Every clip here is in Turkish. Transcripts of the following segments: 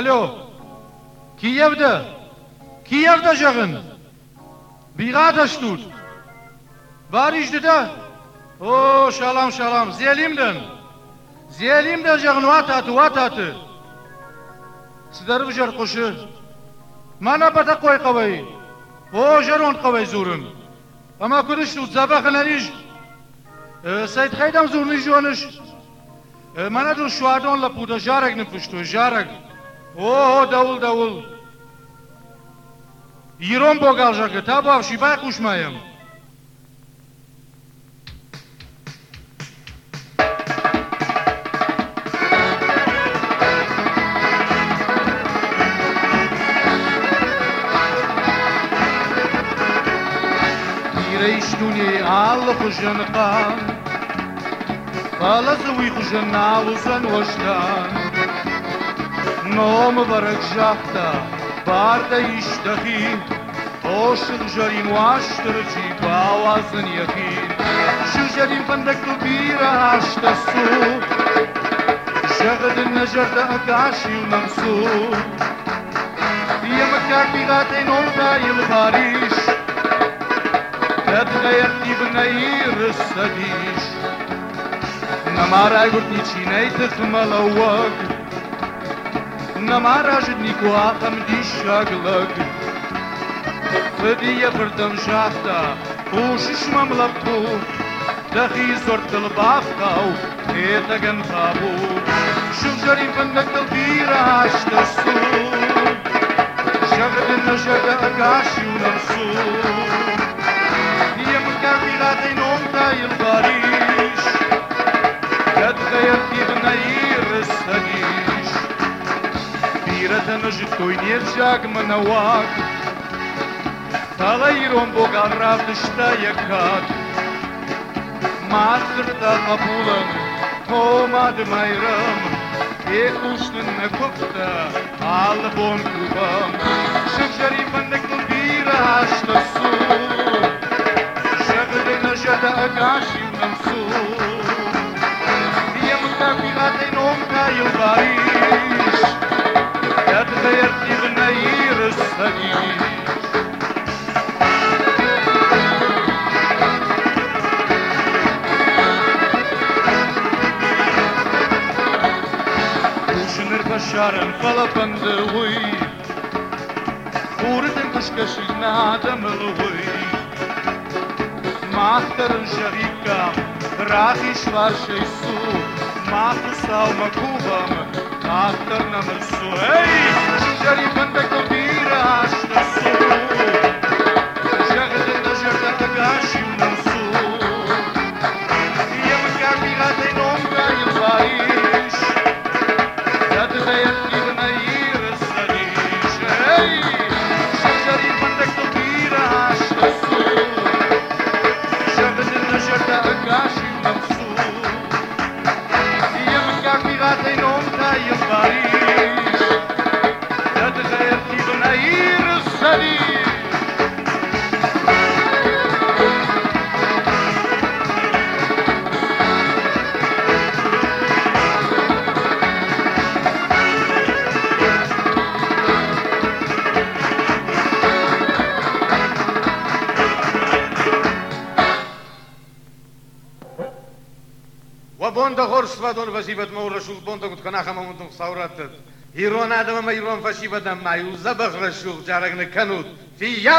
Alo. Kiev'de. Kiev'de şakın. Birada şnut. Var işte de. O şalam şalam. Ziyelimden. Ziyelimden şakın vatatı vatatı. Sizleri bu şer koşu. Mana bata koy kavayı. O şer on kavayı zorun. Ama kırıştı zabakın eriş. Ee, Sayit Haydam zorun iş yonuş. Ee, mana dur şu adonla puda jarek ne puştu jarek. او داول داول یروم با گل که تا با افشی با خوش مایم ایرش دونی آل خوشن قام بالا زوی خوشن آل nomuborakzhahda barda ishtahi Oshun jarim washtırçı bawazın yakin Şu jarim fandaklu bir aşta su Şagdın nejarda akashi mamsu Yemakaki gatin orda yılgariş Tadla yakti bnayir sadiş Namara gurtni çinay tıkmalavak انما راجدنيك واقم دي شاقلك فدي فردم شافتا وشش مملطو دخي زرت البافتا وهيتا قنطابو شوف جري فنك تلقيرا عشت السوق شغل النشاق اقاشي ونمسوق هي من كافي غادي نوم تاي الغريش قد غيرتي بنير السديد غيرة نجدكو يرجاك منواك تغيرون بو قرب تشتايكات ما سردا قبولن توماdım ayrım E uçtun ne kopta al bon kubam Şıkşari fındık bu bir haşta su Şagdın aşada akaşim namsu Diye mutlak bir adın on kayıl bariş يا تخيرتي بنير السليم وشنر بشار انقلب اندوي ورد المشكش نادم الغوي معثر شريكة راخي شوار شيسو معثصة ومكوبة مكوبة عطرنا من السويد شريفتك وديرة عشنا السوق شاغلنا جرتك عشنا بوند خورس و دون فشی بدم و رشوق بوند کت کن آخه ما مون تو خسارت داد. هیروان آدم ما هیروان فشی بدم مایوس زبخ رشوق نکنود. فی یا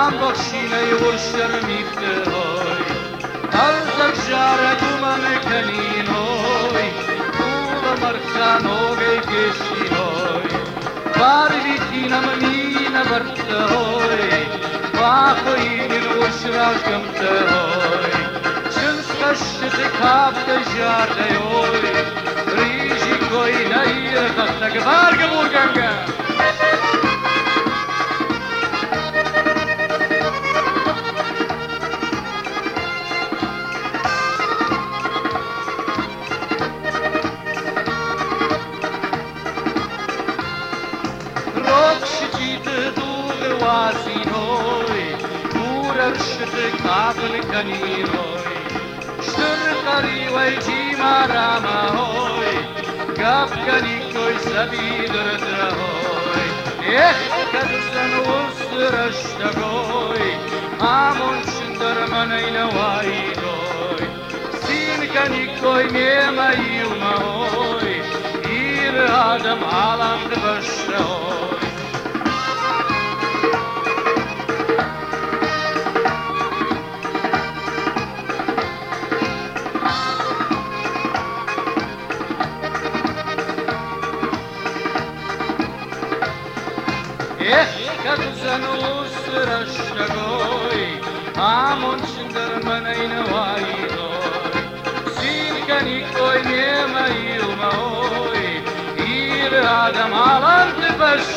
بخشینه و شرمیفته های از جاره تو من کنین های تو مرخان های کشی های بار بیتینم مینه برته های با خوینین و شراکمته های چنس کشت کاب کجاده های ریشی کوی نیه خستگبار koj nema ilma oj, ir adam alan vrste oj. Eh, kad se srašta goj, a mon mene i يما يما وي يرادم على التفش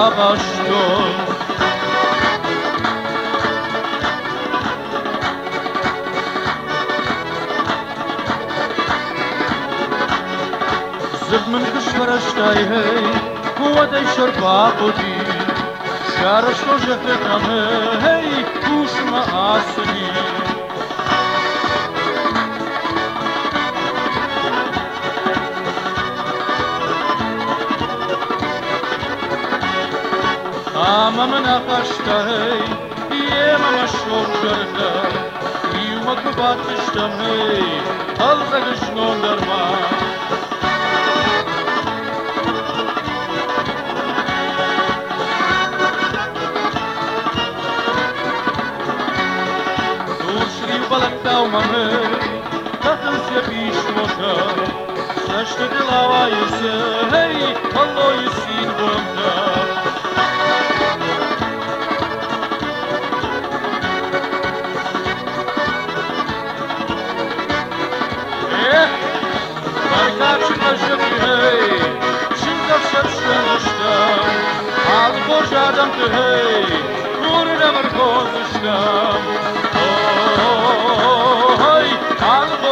başlıyor زخمن کشورشتای هی قوت شرپا بودی شهرش تو جفت هی گوش ما آسنی Amama na pashtai, yema ma shokrda. Yuma kubat shtamai, alza gishnon darma. Sushri balakta umame, takhus ya bish mosha. Sashte glava yese, hey, Allah yesin bomda. hey Şırdak şapşkan uçtam Al borcadam tü hey Nurun demir koz uçtam oh, oh, oh, oh, hey Az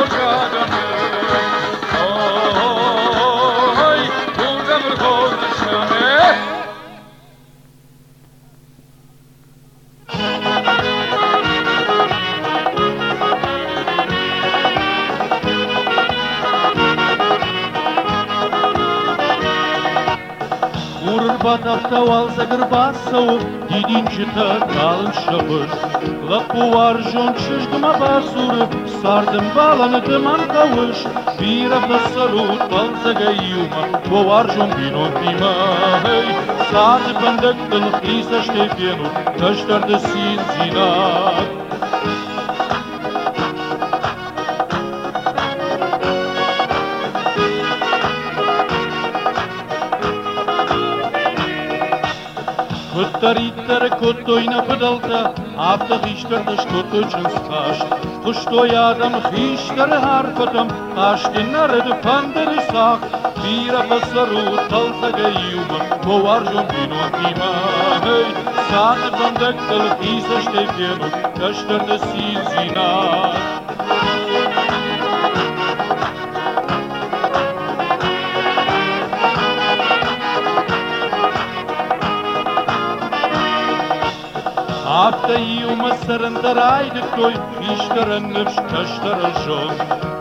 подоставал Загрбасову, единчата калыншыбыз. Лапуар жончыш гымабасуры, сардым баланы дыман кавыш, bir apasarı utansa gayyuma, bovar jom bino pima, hey, sadi pendek tılıq isa ştefenu, kaştarda sin zinat. Авторитер коттой на педалта, автохиштер дыш коттой чынскаш. Куштой адам хиштер харкотам, аштынар эді пандер исак. Бира пасару талса гаюма, повар жон бино пима. Эй, сады бандек тыл хисаш тевгема, каштарда сизина. Aptayım sarındaraydı toy, iştaranıp taştaraşom.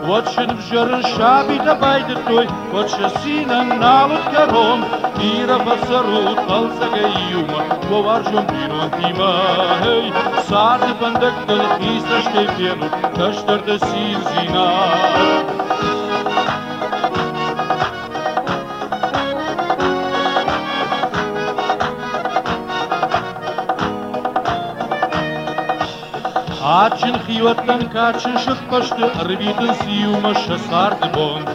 Koçınıp jarın şabi da baydı toy, koçasıyla nalıp karom. Tira basaru talsa gayyuma, kovarjom binon tima hey. Sardı bandaktan istaşte vienu, taştarda sizina. Арчин хиваттан качин шықпашты ырбитін сиюма шысарды бон.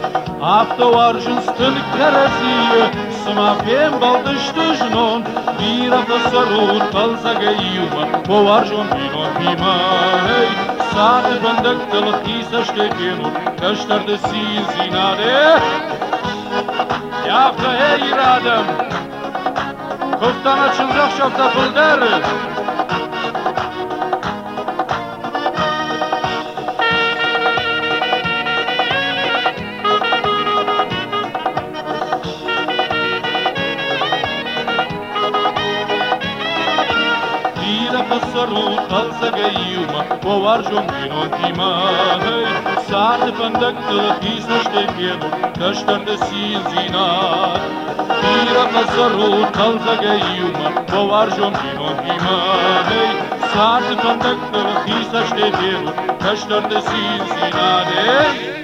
Автоваржын стын карасию, сымафен балдышты жнон. Бир автосарун қалзага июма, поваржон винон бимай. Сады бандак тылық тисашты кену, каштарды сиин зинаде. Yaptı ey iradem, kuftan açılacak şapta pıldır. قيومة وورجم جنون تيماهي سعد فندق تلقيس نشتك يدو تشتن دسين زينات بيرا تسرو قلق قيومة وورجم جنون تيماهي سعد فندق تلقيس نشتك يدو تشتن دسين زينات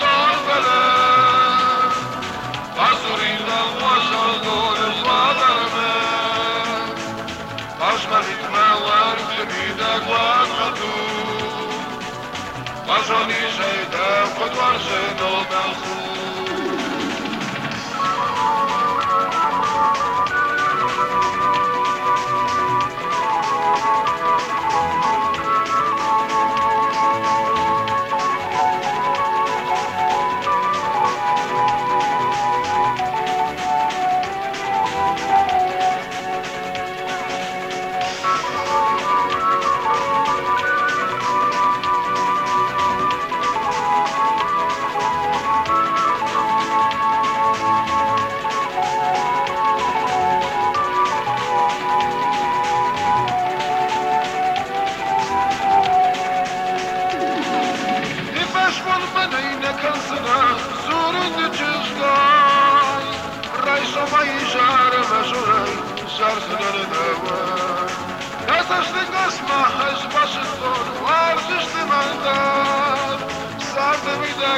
gładno tu, marzoni, że dał pod no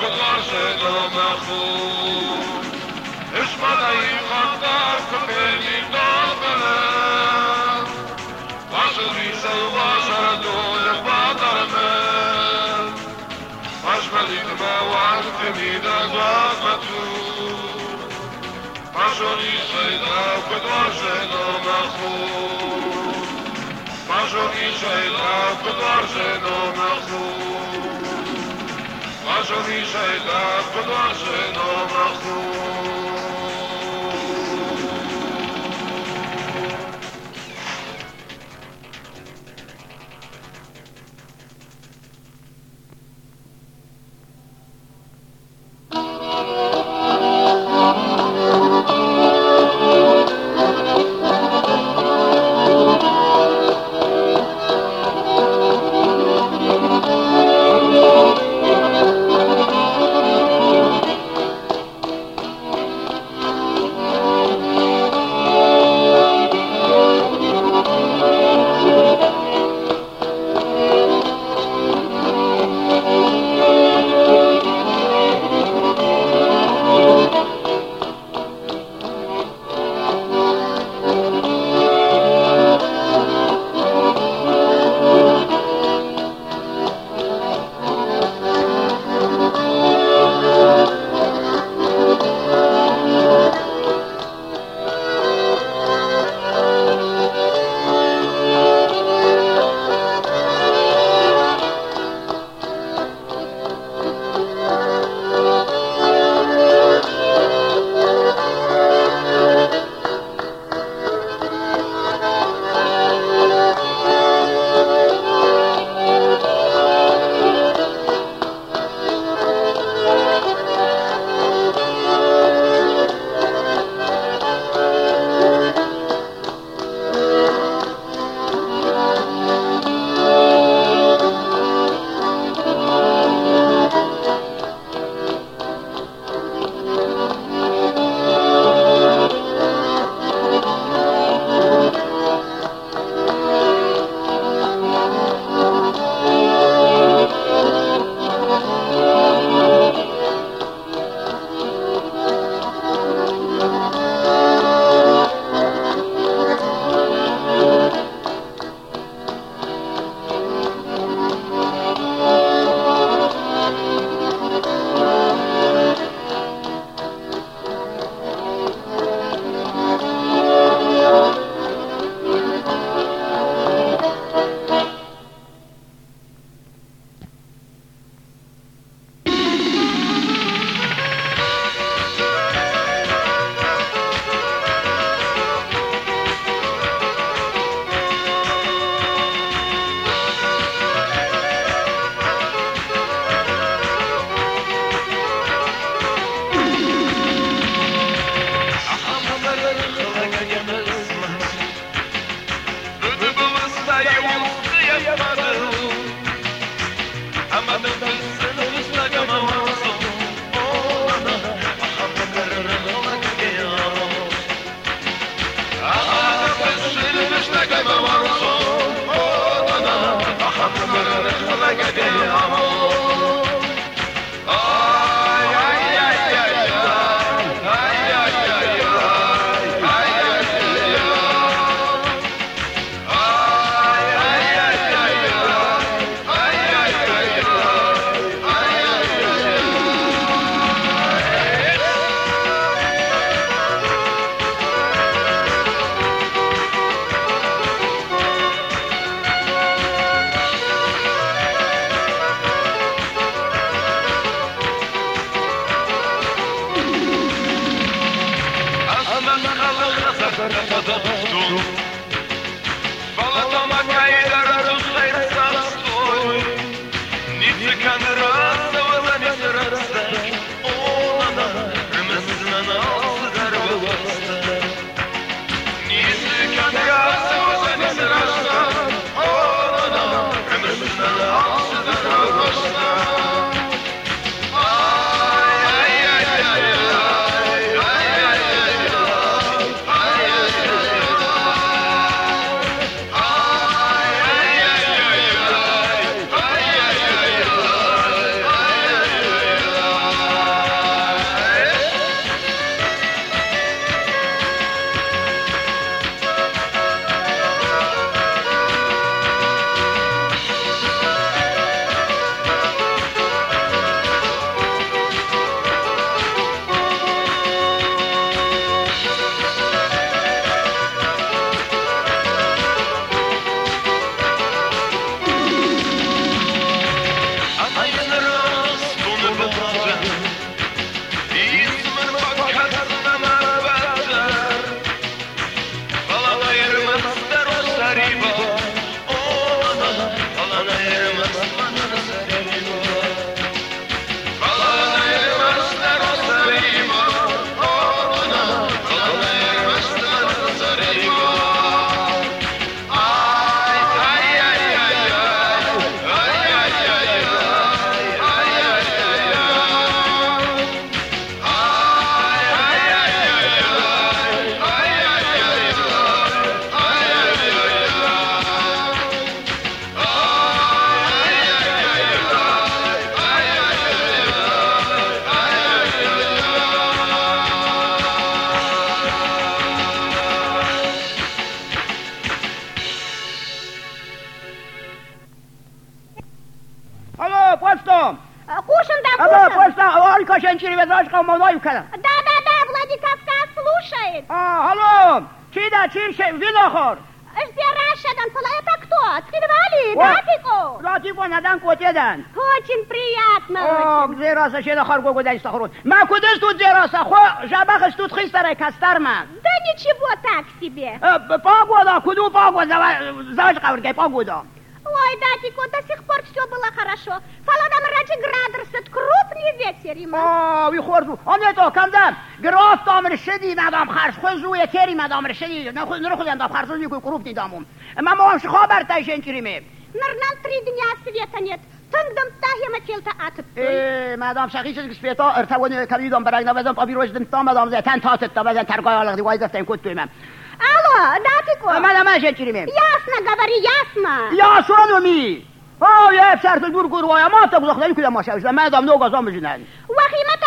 podłoży do machu. Już pada i woda, kopieli do pele. Waszy risa uważa, raduje woda me. Wasz malin mała, ty mi da głowa tu. Wasz oliszej da podłoży do machu. Wasz do machu. Ваша Миша, это наша новая کام خب. کوشم دا کوشم اما کوشم دا کوشم کاش اینچی روید کنم دا دا دا بلدی آه هلو چی دا چی شی وی نخور اش بیا راش شدن پلای تا کتو چی دا بالی ندن کو کوچین آه نخور گو خورون ما کدس تو زی راس خو جبخ استود خیست را کستر من دا چی بو تاکسی بی پا گو کدو پا گو Ой, Тико, до сих пор все было хорошо. Фаладам ради это крупный ветер има. А, вы хорзу, А не то, кандам. Граф там решили, мадам харш, хуй я кери, мадам решили, на хуй не хуй, мадам харш, зуе крупный дам. Мама вам шхо бартай женчириме. Нарнал три дня света нет. تندم تاهی мачилта کلتا Э, мадам, مدام شقیش از گسپیتا ارتوانی کلیدم برای نوزم پابی روش دم تا مدام زیتن تاتت تا بزن ترگای آلغ دفتن من منری می یاییسمم یااش را نوی آ یه افسر دورگو و ما تاغل نمی پ ماشه دادام نوگاز بشونن و اینبد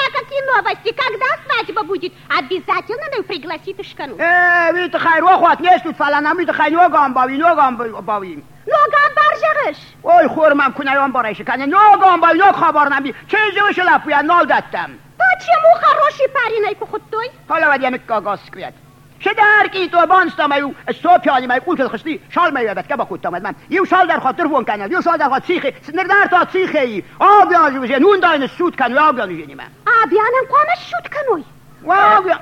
جک دست بدی با بودید عبی زتون فلتیش کنه تو خیروا خوت نی تو فل نمی می خنیناگام باوی نگام و باوییم نگام برش اوخوررم هم کام باشه که ناگام بالوگ خابار نبی چه جوشه لناقطتم تاچه موخر روشی چه درکی تو دوبان استا مایو استو پیانی مایو اون خستی شال مایو بد که با کوتا مد من یو شال در خاطر وون یو شال در خاطر سیخه تا سیخه ای آب یانو جه نون داین شوت کنه آب یانو جه نیمه آب یانم قام کنوی و آب که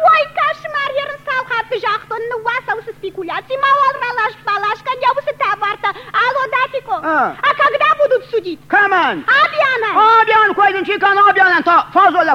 کوی کاش مر سال خط بجاخت نو واس اوس سپیکولیاتی ما ول ملاش کن یابوس تاورتا الو داتیکو آ کگدا بودوت سودیت کمن آب یانو آب یانو کوی چی کن آب تا فازولا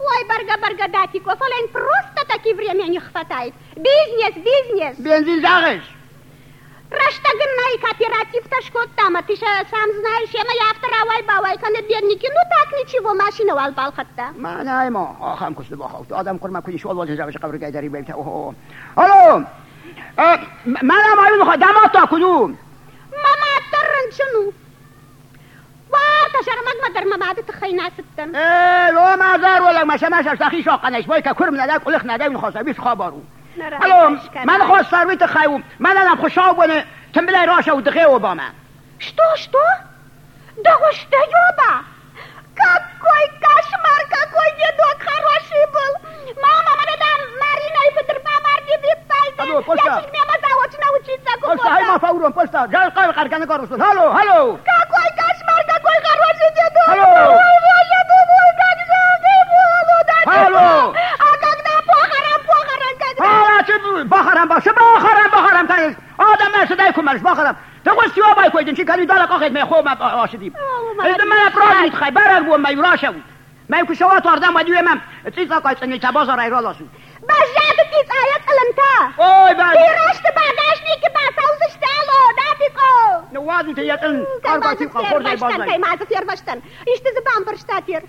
Ой, Барга-Баргадатико, барга фолен просто таки времени не хватает. Бизнес, бизнес. Бензин Раштагыннай кооператив там, а ты же сам знаешь, я моя вторая бавай, каны бедники, ну так ничего, машина вал балхатта. Манай мо, ахам кусты бахал, адам курма кудиш ол возин завыш кабры гайдари бейбта, охо. Алло, э, манам айын мама дамата куду. Мама, таррын чуну. وار تشر مگ مگ گرم بعد تو خی نستم ای رو مادر ولگ مش مش اشخی شو قنش بو یک کور نده کلخ نده می خواسه من خواس سروی تو خی من الان خوشاو بونه تم بلای راشه و دغه و با من شتو شتو دغه با کوی کاش مار کوی یه دو خروشی بل ماما من دام ماری نیف در ما ماری بیفته ایم پس از اینکه ما زاویه نوشیده کوی پس از اینکه ما فاورم پس از جای قایق هالو هالو کوی حالو حالو bubukan kakimu dan Halo! Agak na baharam baharam kakimu. Hala çı baharam baharam baharam baharam kakimu. Adam ben sedayı kumarış baharam. تقول سوا ما يخو ما آشديم اذا ما افراد متخي برق وما يراشو ما يكون شوات واردان وديو امام بعدش ነው ዋዙት እያጠን አርባችሁ ካፎር ላይ ባዛይ ከማዘት የርበሽተን ይሽት ዝባን በርሽታት ይር